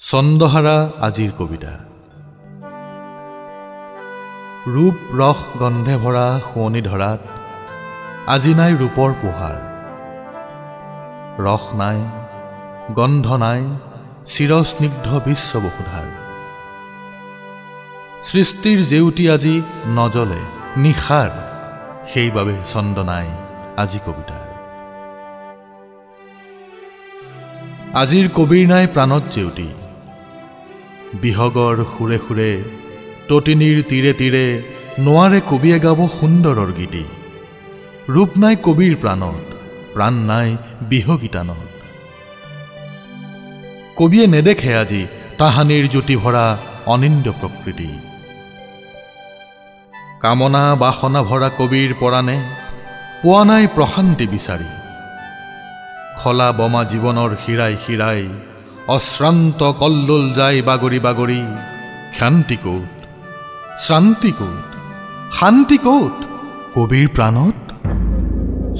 ছন্দহাৰা আজিৰ কবিতা। ৰূপ ৰস গন্ধে ভৰা শুৱনি ধৰাত আজি নাই ৰূপৰ পোহাৰ। ৰস নাই গন্ধ নাই চিৰস্নিগ্ধ বিশ্ববসুধাৰ সৃষ্টিৰ জেউতি আজি নজলে নিশাৰ সেইবাবে ছন্দ নাই আজি কবিতাৰ। আজিৰ কবিৰ নাই প্ৰাণত জেউতি বিহগৰ সুৰে সুৰে ততিনীৰ তীৰে তীৰে নোৱাৰে কবিয়ে গাব সুন্দৰৰ গীতি। ৰূপ নাই কবিৰ প্ৰাণত প্ৰাণ নাই বিহগীতানত। কবিয়ে নেদেখে আজি তাহানিৰ জ্যোতি ভৰা অনিন্দ প্ৰকৃতি। কামনা বাসনা ভৰা কবিৰ পৰাণে পোৱা নাই প্ৰশান্তি বিচাৰি। খলা বমা জীৱনৰ শিৰাই শিৰাই অশ্ৰান্ত কল্লোল যায় বাগৰি বাগৰি ক্ষান্তি ক'ত শ্ৰান্তি ক'ত শান্তি কবিৰ প্ৰাণত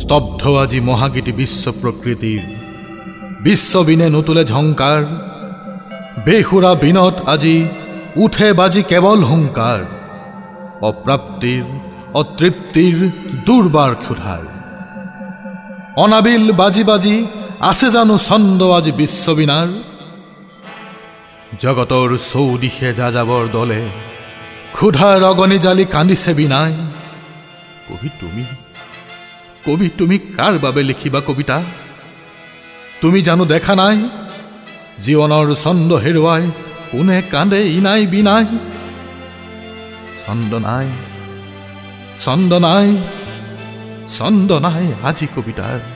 স্তব্ধ আজি মহাগীতি বিশ্ব প্ৰকৃতিৰ বিশ্ববিনে নুতুলে ঝংকাৰ বেসুৰা বিনত আজি উঠে বাজি কেৱল হুংকাৰ অপ্ৰাপ্তিৰ অতৃপ্তিৰ দুৰ্বাৰ ক্ষুধাৰ অনাবিল বাজি বাজি আছে জানো ছন্দ আজি বিশ্ববিনাৰ জগতৰ চৌদিশে যাযাবৰ দলে। ক্ষুধাৰ অগণি জালি কান্দিছে বিনাই। কবি তুমি? কবি তুমি কাৰ বাবে লিখিবা কবিতা? তুমি জানো দেখা নাই? জীৱনৰ ছন্দ হেৰুৱাই কোনে কান্দে ইনাই বিনাই? ছন্দ নাই ছন্দ নাই ছন্দ নাই আজি কবিতাৰ।